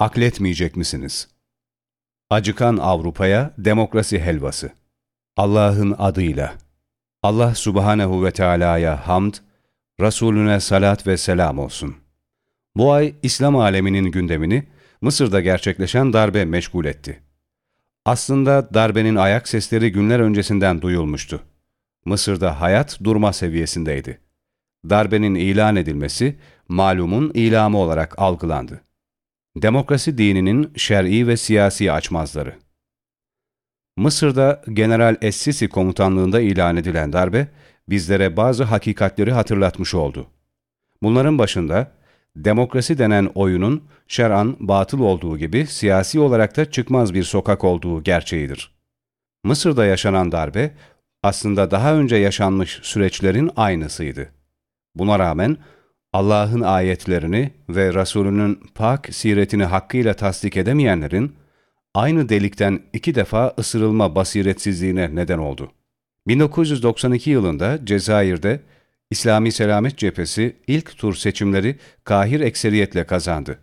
akletmeyecek misiniz? Acıkan Avrupa'ya demokrasi helvası. Allah'ın adıyla. Allah subhanehu ve Teala'ya hamd, Resulüne salat ve selam olsun. Bu ay İslam aleminin gündemini Mısır'da gerçekleşen darbe meşgul etti. Aslında darbenin ayak sesleri günler öncesinden duyulmuştu. Mısır'da hayat durma seviyesindeydi. Darbenin ilan edilmesi malumun ilamı olarak algılandı. Demokrasi dininin şer'i ve siyasi açmazları. Mısır'da General Es-Sisi komutanlığında ilan edilen darbe, bizlere bazı hakikatleri hatırlatmış oldu. Bunların başında, demokrasi denen oyunun şer'an batıl olduğu gibi siyasi olarak da çıkmaz bir sokak olduğu gerçeğidir. Mısır'da yaşanan darbe, aslında daha önce yaşanmış süreçlerin aynısıydı. Buna rağmen, Allah'ın ayetlerini ve Resulünün pak siretini hakkıyla tasdik edemeyenlerin, aynı delikten iki defa ısırılma basiretsizliğine neden oldu. 1992 yılında Cezayir'de İslami Selamet Cephesi ilk tur seçimleri kahir ekseriyetle kazandı.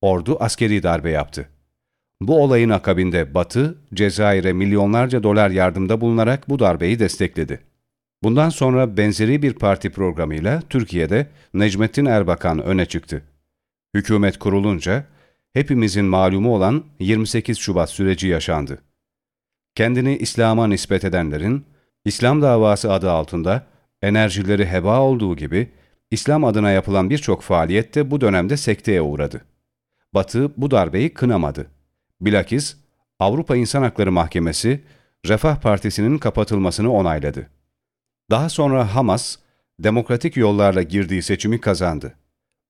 Ordu askeri darbe yaptı. Bu olayın akabinde Batı, Cezayir'e milyonlarca dolar yardımda bulunarak bu darbeyi destekledi. Bundan sonra benzeri bir parti programıyla Türkiye'de Necmettin Erbakan öne çıktı. Hükümet kurulunca hepimizin malumu olan 28 Şubat süreci yaşandı. Kendini İslam'a nispet edenlerin, İslam davası adı altında enerjileri heba olduğu gibi İslam adına yapılan birçok faaliyet de bu dönemde sekteye uğradı. Batı bu darbeyi kınamadı. Bilakis Avrupa İnsan Hakları Mahkemesi, Refah Partisi'nin kapatılmasını onayladı. Daha sonra Hamas, demokratik yollarla girdiği seçimi kazandı.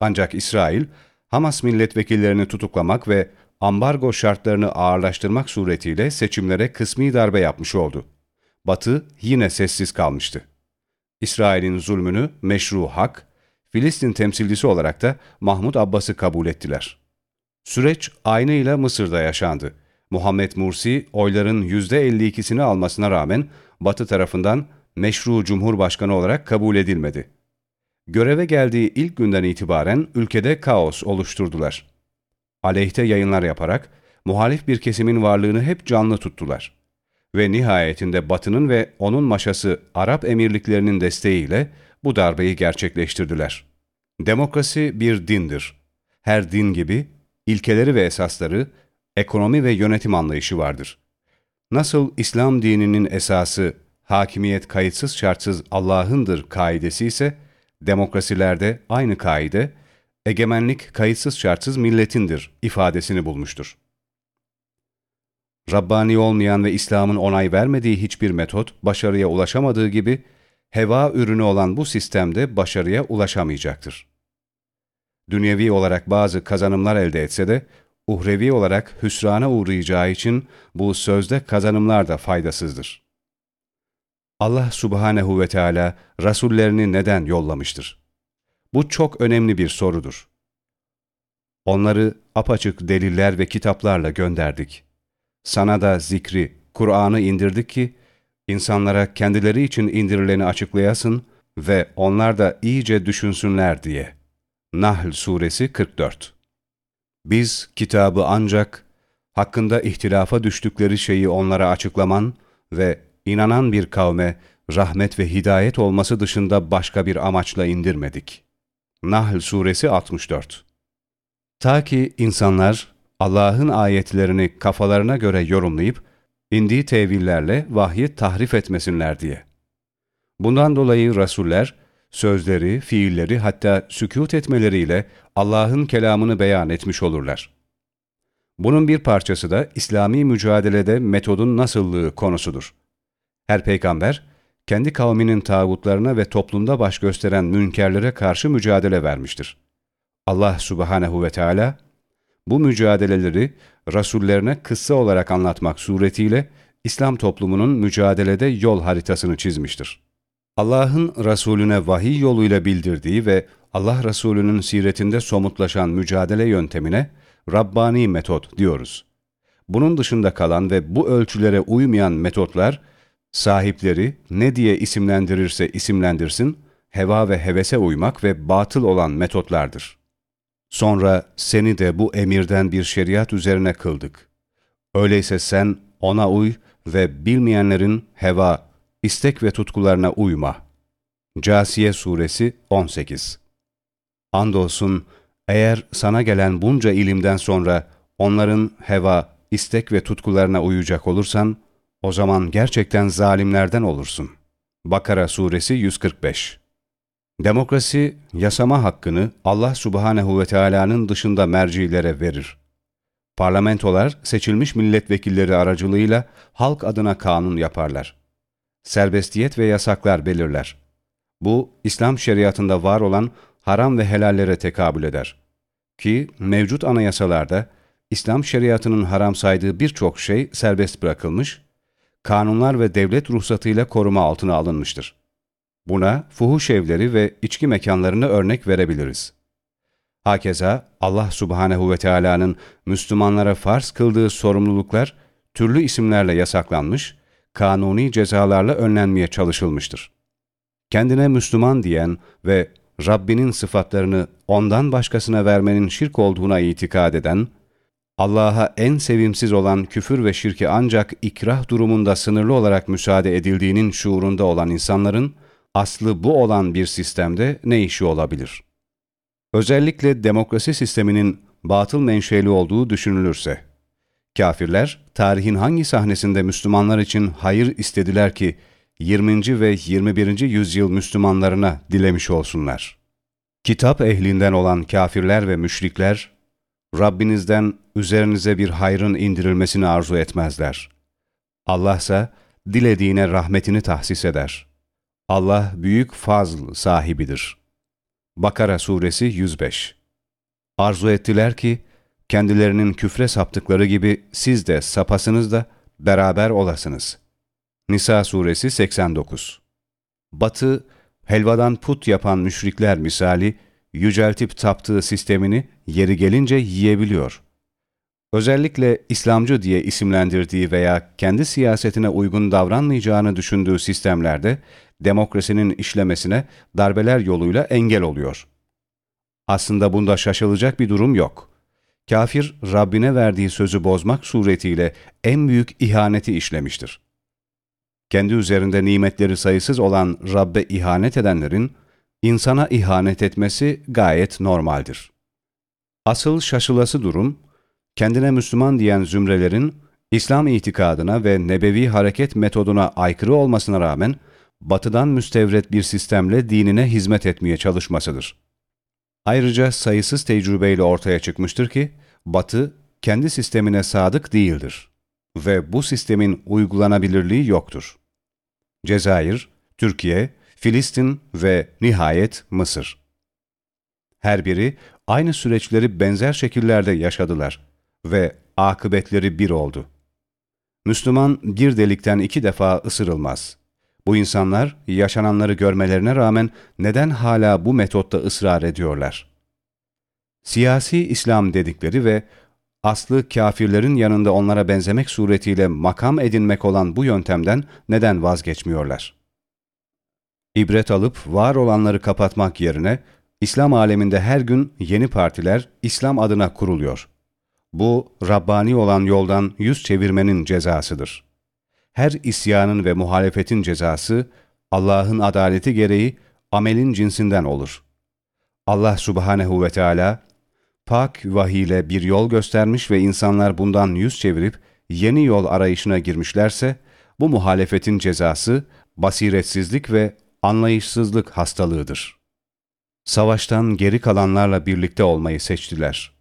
Ancak İsrail, Hamas milletvekillerini tutuklamak ve ambargo şartlarını ağırlaştırmak suretiyle seçimlere kısmi darbe yapmış oldu. Batı yine sessiz kalmıştı. İsrail'in zulmünü meşru hak, Filistin temsilcisi olarak da Mahmud Abbas'ı kabul ettiler. Süreç aynıyla Mısır'da yaşandı. Muhammed Mursi oyların %52'sini almasına rağmen Batı tarafından meşru cumhurbaşkanı olarak kabul edilmedi. Göreve geldiği ilk günden itibaren ülkede kaos oluşturdular. Aleyhte yayınlar yaparak muhalif bir kesimin varlığını hep canlı tuttular. Ve nihayetinde Batı'nın ve onun maşası Arap emirliklerinin desteğiyle bu darbeyi gerçekleştirdiler. Demokrasi bir dindir. Her din gibi ilkeleri ve esasları, ekonomi ve yönetim anlayışı vardır. Nasıl İslam dininin esası hakimiyet kayıtsız şartsız Allah'ındır kaidesi ise, demokrasilerde aynı kaide, egemenlik kayıtsız şartsız milletindir ifadesini bulmuştur. Rabbani olmayan ve İslam'ın onay vermediği hiçbir metot başarıya ulaşamadığı gibi, heva ürünü olan bu sistemde başarıya ulaşamayacaktır. Dünyevi olarak bazı kazanımlar elde etse de, uhrevi olarak hüsrana uğrayacağı için bu sözde kazanımlar da faydasızdır. Allah subhanehu ve Teala rasullerini neden yollamıştır? Bu çok önemli bir sorudur. Onları apaçık deliller ve kitaplarla gönderdik. Sana da zikri, Kur'an'ı indirdik ki, insanlara kendileri için indirileni açıklayasın ve onlar da iyice düşünsünler diye. Nahl Suresi 44 Biz kitabı ancak hakkında ihtilafa düştükleri şeyi onlara açıklaman ve inanan bir kavme rahmet ve hidayet olması dışında başka bir amaçla indirmedik. Nahl Suresi 64 Ta ki insanlar Allah'ın ayetlerini kafalarına göre yorumlayıp, indiği tevillerle vahyi tahrif etmesinler diye. Bundan dolayı Rasuller, sözleri, fiilleri hatta sükut etmeleriyle Allah'ın kelamını beyan etmiş olurlar. Bunun bir parçası da İslami mücadelede metodun nasıllığı konusudur. Her peygamber, kendi kavminin tağutlarına ve toplumda baş gösteren münkerlere karşı mücadele vermiştir. Allah subhanehu ve Teala bu mücadeleleri rasullerine kıssa olarak anlatmak suretiyle İslam toplumunun mücadelede yol haritasını çizmiştir. Allah'ın Resulüne vahiy yoluyla bildirdiği ve Allah Resulü'nün siretinde somutlaşan mücadele yöntemine Rabbani metot diyoruz. Bunun dışında kalan ve bu ölçülere uymayan metotlar, Sahipleri ne diye isimlendirirse isimlendirsin, heva ve hevese uymak ve batıl olan metotlardır. Sonra seni de bu emirden bir şeriat üzerine kıldık. Öyleyse sen ona uy ve bilmeyenlerin heva, istek ve tutkularına uyma. Casiye Suresi 18 Andolsun eğer sana gelen bunca ilimden sonra onların heva, istek ve tutkularına uyacak olursan, o zaman gerçekten zalimlerden olursun. Bakara Suresi 145 Demokrasi, yasama hakkını Allah Subhanehu ve Teala'nın dışında mercilere verir. Parlamentolar, seçilmiş milletvekilleri aracılığıyla halk adına kanun yaparlar. Serbestiyet ve yasaklar belirler. Bu, İslam şeriatında var olan haram ve helallere tekabül eder. Ki mevcut anayasalarda İslam şeriatının haram saydığı birçok şey serbest bırakılmış, kanunlar ve devlet ruhsatıyla koruma altına alınmıştır. Buna fuhuş evleri ve içki mekanlarını örnek verebiliriz. Hakeza Allah subhanehu ve Teala'nın Müslümanlara farz kıldığı sorumluluklar türlü isimlerle yasaklanmış, kanuni cezalarla önlenmeye çalışılmıştır. Kendine Müslüman diyen ve Rabbinin sıfatlarını ondan başkasına vermenin şirk olduğuna itikad eden, Allah'a en sevimsiz olan küfür ve şirki ancak ikrah durumunda sınırlı olarak müsaade edildiğinin şuurunda olan insanların, aslı bu olan bir sistemde ne işi olabilir? Özellikle demokrasi sisteminin batıl menşeli olduğu düşünülürse, kafirler tarihin hangi sahnesinde Müslümanlar için hayır istediler ki 20. ve 21. yüzyıl Müslümanlarına dilemiş olsunlar? Kitap ehlinden olan kafirler ve müşrikler, Rabbinizden üzerinize bir hayrın indirilmesini arzu etmezler. Allah ise dilediğine rahmetini tahsis eder. Allah büyük fazl sahibidir. Bakara Suresi 105 Arzu ettiler ki, kendilerinin küfre saptıkları gibi siz de sapasınız da beraber olasınız. Nisa Suresi 89 Batı, helvadan put yapan müşrikler misali, yüceltip taptığı sistemini yeri gelince yiyebiliyor. Özellikle İslamcı diye isimlendirdiği veya kendi siyasetine uygun davranmayacağını düşündüğü sistemlerde demokrasinin işlemesine darbeler yoluyla engel oluyor. Aslında bunda şaşılacak bir durum yok. Kafir, Rabbine verdiği sözü bozmak suretiyle en büyük ihaneti işlemiştir. Kendi üzerinde nimetleri sayısız olan Rabbe ihanet edenlerin, insana ihanet etmesi gayet normaldir. Asıl şaşılası durum, kendine Müslüman diyen zümrelerin, İslam itikadına ve nebevi hareket metoduna aykırı olmasına rağmen, batıdan müstevret bir sistemle dinine hizmet etmeye çalışmasıdır. Ayrıca sayısız tecrübeyle ortaya çıkmıştır ki, batı kendi sistemine sadık değildir ve bu sistemin uygulanabilirliği yoktur. Cezayir, Türkiye, Filistin ve nihayet Mısır. Her biri aynı süreçleri benzer şekillerde yaşadılar ve akıbetleri bir oldu. Müslüman bir delikten iki defa ısırılmaz. Bu insanlar yaşananları görmelerine rağmen neden hala bu metotta ısrar ediyorlar? Siyasi İslam dedikleri ve aslı kafirlerin yanında onlara benzemek suretiyle makam edinmek olan bu yöntemden neden vazgeçmiyorlar? İbret alıp var olanları kapatmak yerine İslam aleminde her gün yeni partiler İslam adına kuruluyor. Bu Rabbani olan yoldan yüz çevirmenin cezasıdır. Her isyanın ve muhalefetin cezası Allah'ın adaleti gereği amelin cinsinden olur. Allah subhanehu ve Teala pak vahiyle bir yol göstermiş ve insanlar bundan yüz çevirip yeni yol arayışına girmişlerse bu muhalefetin cezası basiretsizlik ve anlayışsızlık hastalığıdır. Savaştan geri kalanlarla birlikte olmayı seçtiler.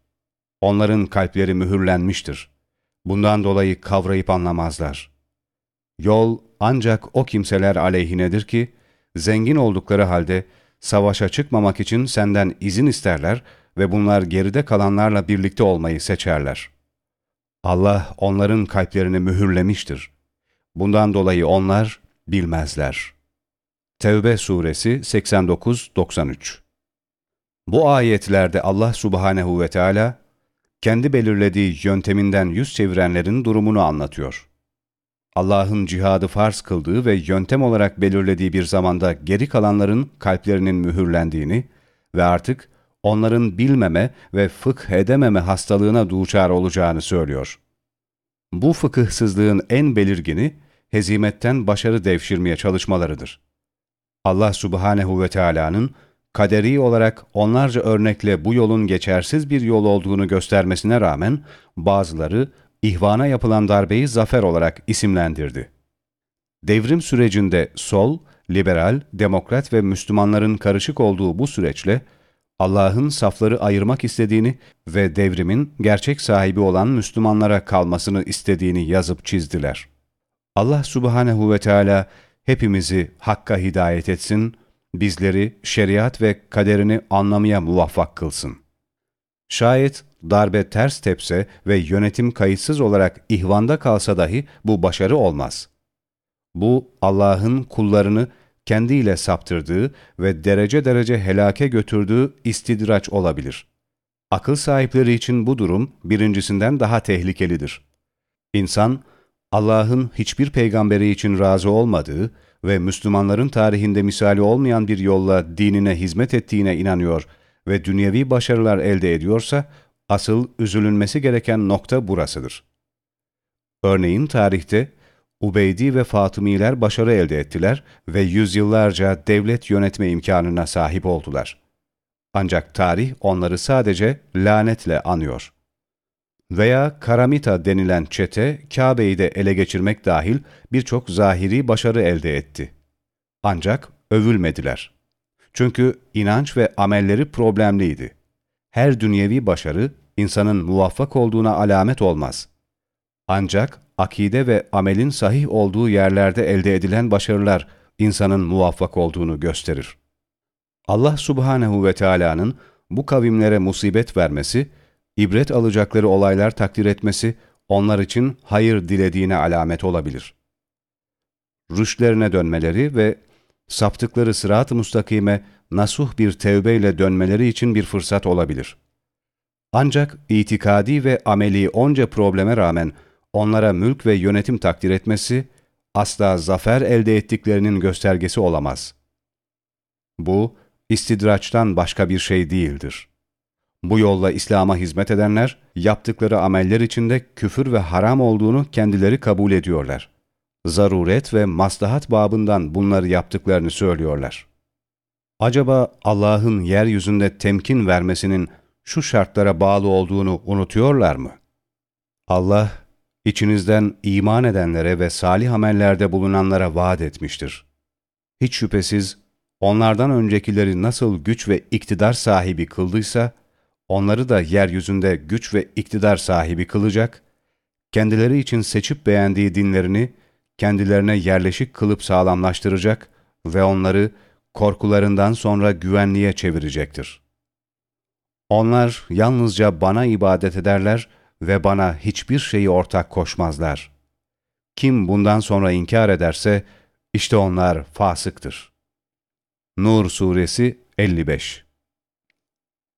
Onların kalpleri mühürlenmiştir. Bundan dolayı kavrayıp anlamazlar. Yol ancak o kimseler aleyhinedir ki, zengin oldukları halde savaşa çıkmamak için senden izin isterler ve bunlar geride kalanlarla birlikte olmayı seçerler. Allah onların kalplerini mühürlemiştir. Bundan dolayı onlar bilmezler.'' Tevbe suresi 89-93 Bu ayetlerde Allah subhanehu ve Teala kendi belirlediği yönteminden yüz çevirenlerin durumunu anlatıyor. Allah'ın cihadı farz kıldığı ve yöntem olarak belirlediği bir zamanda geri kalanların kalplerinin mühürlendiğini ve artık onların bilmeme ve fıkh edememe hastalığına duçar olacağını söylüyor. Bu fıkıhsızlığın en belirgini, hezimetten başarı devşirmeye çalışmalarıdır. Allah subhanehu ve Teala'nın kaderi olarak onlarca örnekle bu yolun geçersiz bir yol olduğunu göstermesine rağmen bazıları ihvana yapılan darbeyi zafer olarak isimlendirdi. Devrim sürecinde sol, liberal, demokrat ve Müslümanların karışık olduğu bu süreçle Allah'ın safları ayırmak istediğini ve devrimin gerçek sahibi olan Müslümanlara kalmasını istediğini yazıp çizdiler. Allah subhanehu ve Teala hepimizi hakka hidayet etsin, bizleri şeriat ve kaderini anlamaya muvaffak kılsın. Şayet darbe ters tepse ve yönetim kayıtsız olarak ihvanda kalsa dahi bu başarı olmaz. Bu Allah'ın kullarını kendiyle saptırdığı ve derece derece helake götürdüğü istidraç olabilir. Akıl sahipleri için bu durum birincisinden daha tehlikelidir. İnsan, Allah'ın hiçbir peygamberi için razı olmadığı ve Müslümanların tarihinde misali olmayan bir yolla dinine hizmet ettiğine inanıyor ve dünyevi başarılar elde ediyorsa, asıl üzülünmesi gereken nokta burasıdır. Örneğin tarihte Ubeydi ve Fatımiler başarı elde ettiler ve yüzyıllarca devlet yönetme imkanına sahip oldular. Ancak tarih onları sadece lanetle anıyor. Veya Karamita denilen çete Kabe'yi de ele geçirmek dahil birçok zahiri başarı elde etti. Ancak övülmediler. Çünkü inanç ve amelleri problemliydi. Her dünyevi başarı insanın muvaffak olduğuna alamet olmaz. Ancak akide ve amelin sahih olduğu yerlerde elde edilen başarılar insanın muvaffak olduğunu gösterir. Allah subhanehu ve Teala'nın bu kavimlere musibet vermesi, ibret alacakları olaylar takdir etmesi, onlar için hayır dilediğine alamet olabilir. Rüşlerine dönmeleri ve saptıkları sırat-ı mustakime nasuh bir tevbeyle dönmeleri için bir fırsat olabilir. Ancak itikadi ve ameli onca probleme rağmen onlara mülk ve yönetim takdir etmesi, asla zafer elde ettiklerinin göstergesi olamaz. Bu, istidraçtan başka bir şey değildir. Bu yolla İslam'a hizmet edenler, yaptıkları ameller içinde küfür ve haram olduğunu kendileri kabul ediyorlar. Zaruret ve maslahat babından bunları yaptıklarını söylüyorlar. Acaba Allah'ın yeryüzünde temkin vermesinin şu şartlara bağlı olduğunu unutuyorlar mı? Allah, içinizden iman edenlere ve salih amellerde bulunanlara vaat etmiştir. Hiç şüphesiz onlardan öncekileri nasıl güç ve iktidar sahibi kıldıysa, onları da yeryüzünde güç ve iktidar sahibi kılacak, kendileri için seçip beğendiği dinlerini kendilerine yerleşik kılıp sağlamlaştıracak ve onları korkularından sonra güvenliğe çevirecektir. Onlar yalnızca bana ibadet ederler ve bana hiçbir şeyi ortak koşmazlar. Kim bundan sonra inkar ederse, işte onlar fasıktır. Nur Suresi 55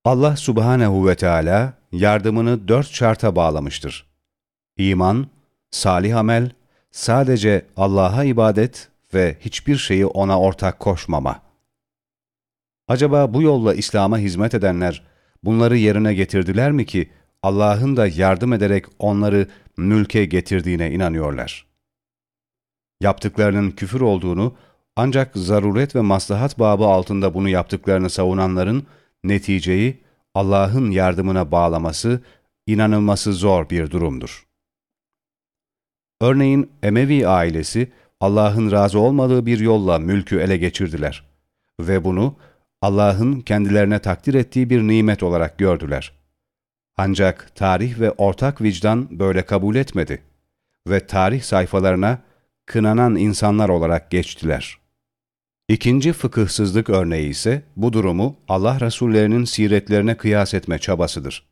Allah Subhanehu ve Teala yardımını dört şarta bağlamıştır. İman, salih amel, sadece Allah'a ibadet ve hiçbir şeyi O'na ortak koşmama. Acaba bu yolla İslam'a hizmet edenler bunları yerine getirdiler mi ki Allah'ın da yardım ederek onları mülke getirdiğine inanıyorlar. Yaptıklarının küfür olduğunu ancak zaruret ve maslahat babı altında bunu yaptıklarını savunanların neticeyi Allah'ın yardımına bağlaması inanılması zor bir durumdur. Örneğin Emevi ailesi Allah'ın razı olmadığı bir yolla mülkü ele geçirdiler ve bunu Allah'ın kendilerine takdir ettiği bir nimet olarak gördüler. Ancak tarih ve ortak vicdan böyle kabul etmedi ve tarih sayfalarına kınanan insanlar olarak geçtiler. İkinci fıkıhsızlık örneği ise bu durumu Allah Resullerinin siretlerine kıyas etme çabasıdır.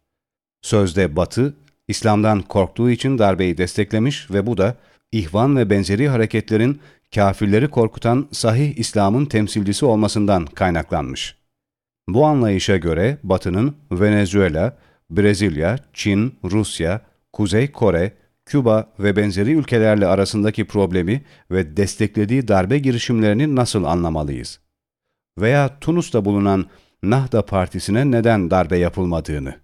Sözde Batı, İslam'dan korktuğu için darbeyi desteklemiş ve bu da ihvan ve benzeri hareketlerin kafirleri korkutan sahih İslam'ın temsilcisi olmasından kaynaklanmış. Bu anlayışa göre Batı'nın Venezuela, Brezilya, Çin, Rusya, Kuzey Kore, Küba ve benzeri ülkelerle arasındaki problemi ve desteklediği darbe girişimlerini nasıl anlamalıyız? Veya Tunus'ta bulunan Nahda Partisi'ne neden darbe yapılmadığını.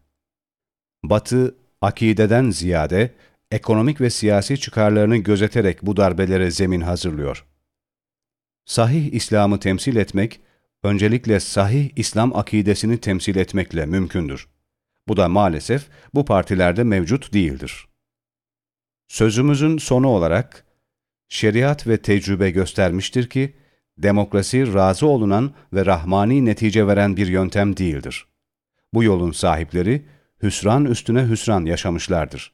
Batı, akideden ziyade ekonomik ve siyasi çıkarlarını gözeterek bu darbelere zemin hazırlıyor. Sahih İslam'ı temsil etmek, öncelikle sahih İslam akidesini temsil etmekle mümkündür. Bu da maalesef bu partilerde mevcut değildir. Sözümüzün sonu olarak, şeriat ve tecrübe göstermiştir ki, demokrasi razı olunan ve rahmani netice veren bir yöntem değildir. Bu yolun sahipleri, hüsran üstüne hüsran yaşamışlardır.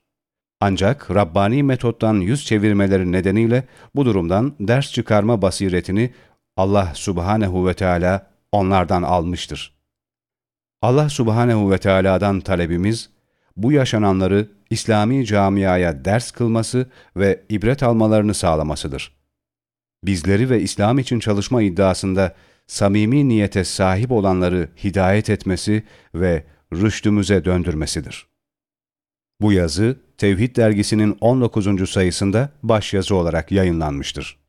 Ancak Rabbani metottan yüz çevirmeleri nedeniyle bu durumdan ders çıkarma basiretini Allah subhanehu ve Teala onlardan almıştır. Allah subhanehu ve Teala'dan talebimiz, bu yaşananları İslami camiaya ders kılması ve ibret almalarını sağlamasıdır. Bizleri ve İslam için çalışma iddiasında samimi niyete sahip olanları hidayet etmesi ve rüştümüze döndürmesidir. Bu yazı Tevhid dergisinin 19. sayısında başyazı olarak yayınlanmıştır.